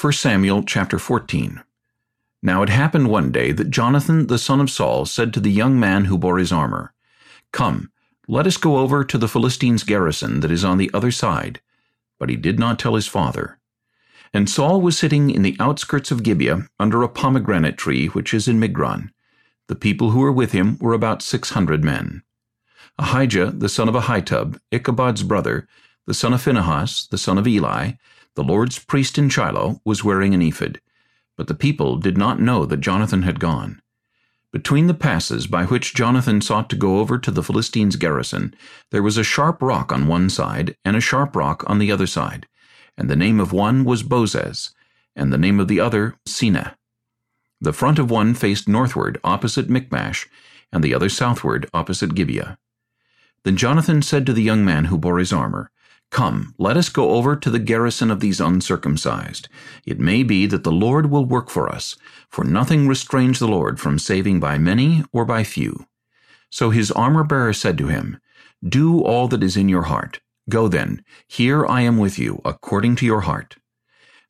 1 Samuel chapter 14 Now it happened one day that Jonathan the son of Saul said to the young man who bore his armor, Come, let us go over to the Philistines' garrison that is on the other side. But he did not tell his father. And Saul was sitting in the outskirts of Gibeah under a pomegranate tree which is in Migron. The people who were with him were about six hundred men. Ahijah the son of Ahitub, Ichabod's brother, the son of Phinehas, the son of Eli, the Lord's priest in Shiloh, was wearing an ephod. But the people did not know that Jonathan had gone. Between the passes by which Jonathan sought to go over to the Philistines' garrison, there was a sharp rock on one side and a sharp rock on the other side, and the name of one was Bozez, and the name of the other Seneh. The front of one faced northward opposite Michmash, and the other southward opposite Gibeah. Then Jonathan said to the young man who bore his armor, Come, let us go over to the garrison of these uncircumcised. It may be that the Lord will work for us, for nothing restrains the Lord from saving by many or by few. So his armor-bearer said to him, Do all that is in your heart. Go then, here I am with you, according to your heart.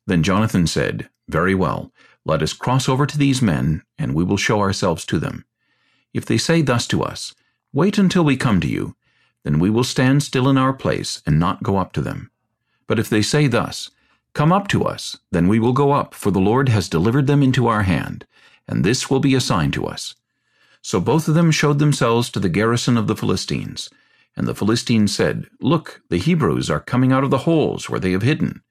Then Jonathan said, Very well, let us cross over to these men, and we will show ourselves to them. If they say thus to us, Wait until we come to you, then we will stand still in our place and not go up to them. But if they say thus, Come up to us, then we will go up, for the Lord has delivered them into our hand, and this will be a sign to us. So both of them showed themselves to the garrison of the Philistines, and the Philistines said, Look, the Hebrews are coming out of the holes where they have hidden.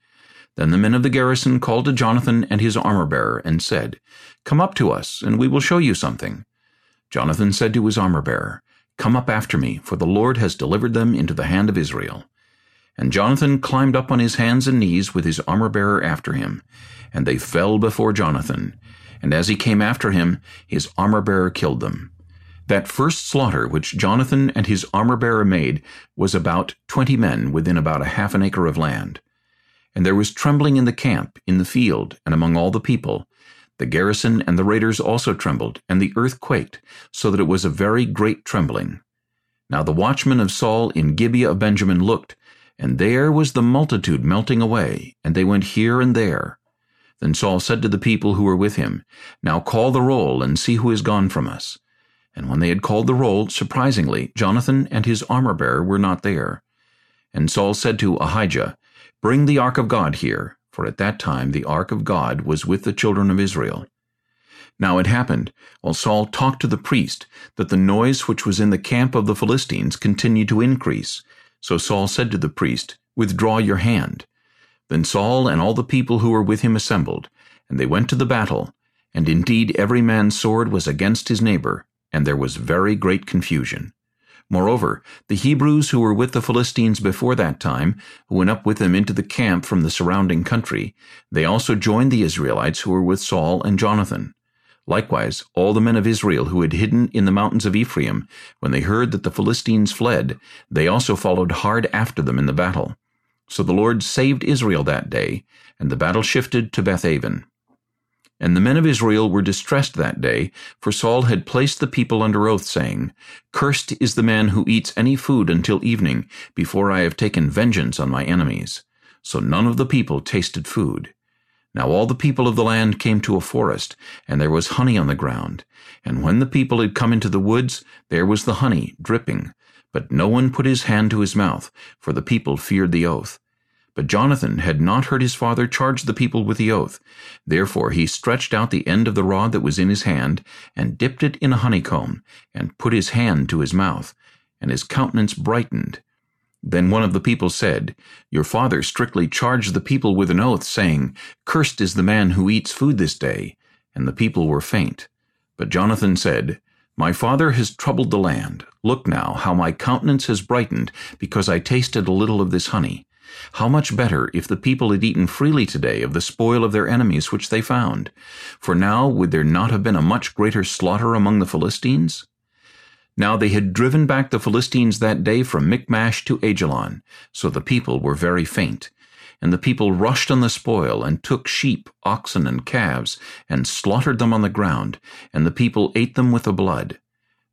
Then the men of the garrison called to Jonathan and his armor-bearer, and said, Come up to us, and we will show you something. Jonathan said to his armor-bearer, Come up after me, for the Lord has delivered them into the hand of Israel. And Jonathan climbed up on his hands and knees with his armor-bearer after him, and they fell before Jonathan. And as he came after him, his armor-bearer killed them. That first slaughter which Jonathan and his armor-bearer made was about twenty men within about a half an acre of land. And there was trembling in the camp, in the field, and among all the people. The garrison and the raiders also trembled, and the earth quaked, so that it was a very great trembling. Now the watchmen of Saul in Gibeah of Benjamin looked, and there was the multitude melting away, and they went here and there. Then Saul said to the people who were with him, Now call the roll, and see who is gone from us. And when they had called the roll, surprisingly, Jonathan and his armor-bearer were not there. And Saul said to Ahijah, Bring the ark of God here, for at that time the ark of God was with the children of Israel. Now it happened, while Saul talked to the priest, that the noise which was in the camp of the Philistines continued to increase. So Saul said to the priest, Withdraw your hand. Then Saul and all the people who were with him assembled, and they went to the battle, and indeed every man's sword was against his neighbor, and there was very great confusion. Moreover, the Hebrews who were with the Philistines before that time, who went up with them into the camp from the surrounding country, they also joined the Israelites who were with Saul and Jonathan. Likewise, all the men of Israel who had hidden in the mountains of Ephraim, when they heard that the Philistines fled, they also followed hard after them in the battle. So the Lord saved Israel that day, and the battle shifted to Bethaven. And the men of Israel were distressed that day, for Saul had placed the people under oath, saying, Cursed is the man who eats any food until evening, before I have taken vengeance on my enemies. So none of the people tasted food. Now all the people of the land came to a forest, and there was honey on the ground. And when the people had come into the woods, there was the honey, dripping. But no one put his hand to his mouth, for the people feared the oath. But Jonathan had not heard his father charge the people with the oath. Therefore he stretched out the end of the rod that was in his hand, and dipped it in a honeycomb, and put his hand to his mouth, and his countenance brightened. Then one of the people said, Your father strictly charged the people with an oath, saying, Cursed is the man who eats food this day. And the people were faint. But Jonathan said, My father has troubled the land. Look now, how my countenance has brightened, because I tasted a little of this honey. How much better if the people had eaten freely today of the spoil of their enemies which they found? For now would there not have been a much greater slaughter among the Philistines? Now they had driven back the Philistines that day from Michmash to Aijalon, so the people were very faint. And the people rushed on the spoil, and took sheep, oxen, and calves, and slaughtered them on the ground, and the people ate them with the blood.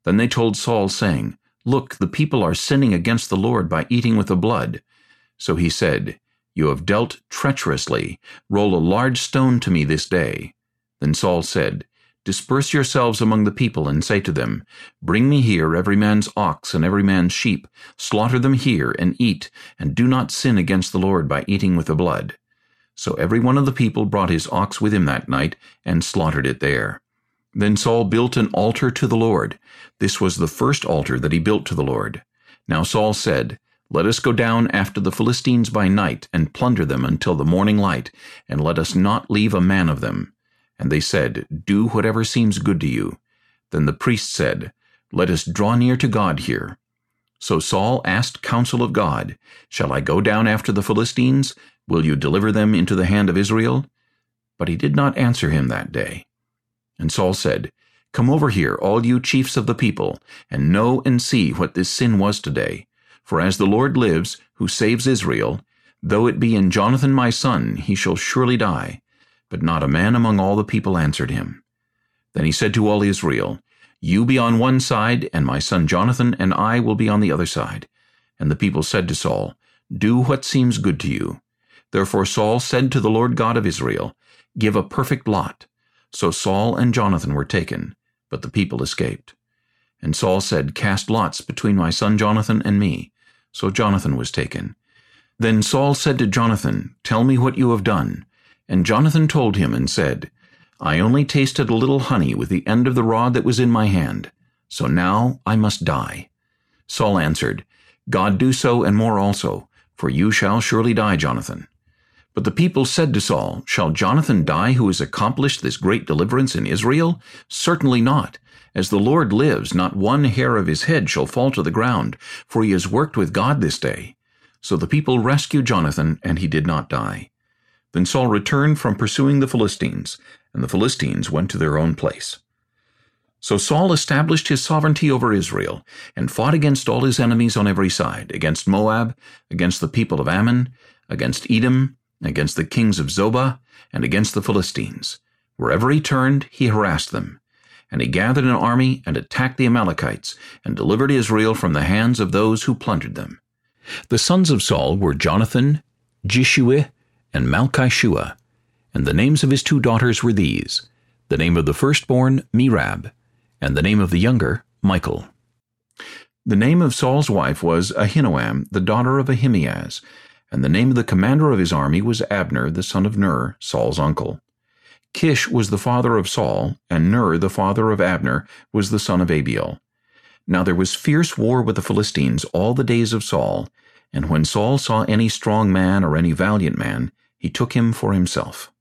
Then they told Saul, saying, Look, the people are sinning against the Lord by eating with the blood. So he said, You have dealt treacherously. Roll a large stone to me this day. Then Saul said, Disperse yourselves among the people, and say to them, Bring me here every man's ox and every man's sheep, slaughter them here, and eat, and do not sin against the Lord by eating with the blood. So every one of the people brought his ox with him that night, and slaughtered it there. Then Saul built an altar to the Lord. This was the first altar that he built to the Lord. Now Saul said, Let us go down after the Philistines by night, and plunder them until the morning light, and let us not leave a man of them. And they said, Do whatever seems good to you. Then the priest said, Let us draw near to God here. So Saul asked counsel of God, Shall I go down after the Philistines? Will you deliver them into the hand of Israel? But he did not answer him that day. And Saul said, Come over here, all you chiefs of the people, and know and see what this sin was today. For as the Lord lives, who saves Israel, though it be in Jonathan my son, he shall surely die. But not a man among all the people answered him. Then he said to all Israel, You be on one side, and my son Jonathan and I will be on the other side. And the people said to Saul, Do what seems good to you. Therefore Saul said to the Lord God of Israel, Give a perfect lot. So Saul and Jonathan were taken, but the people escaped. And Saul said, Cast lots between my son Jonathan and me. So Jonathan was taken. Then Saul said to Jonathan, Tell me what you have done. And Jonathan told him and said, I only tasted a little honey with the end of the rod that was in my hand. So now I must die. Saul answered, God do so and more also, for you shall surely die, Jonathan. But the people said to Saul, Shall Jonathan die who has accomplished this great deliverance in Israel? Certainly not. As the Lord lives, not one hair of his head shall fall to the ground, for he has worked with God this day. So the people rescued Jonathan, and he did not die. Then Saul returned from pursuing the Philistines, and the Philistines went to their own place. So Saul established his sovereignty over Israel, and fought against all his enemies on every side, against Moab, against the people of Ammon, against Edom, against the kings of Zobah, and against the Philistines. Wherever he turned, he harassed them. And he gathered an army and attacked the Amalekites, and delivered Israel from the hands of those who plundered them. The sons of Saul were Jonathan, Jishui, and Malchishua, and the names of his two daughters were these, the name of the firstborn Merab, and the name of the younger Michal. The name of Saul's wife was Ahinoam, the daughter of Ahimaaz, and the name of the commander of his army was Abner, the son of Ner, Saul's uncle. Kish was the father of Saul, and Ner, the father of Abner, was the son of Abiel. Now there was fierce war with the Philistines all the days of Saul, and when Saul saw any strong man or any valiant man, he took him for himself.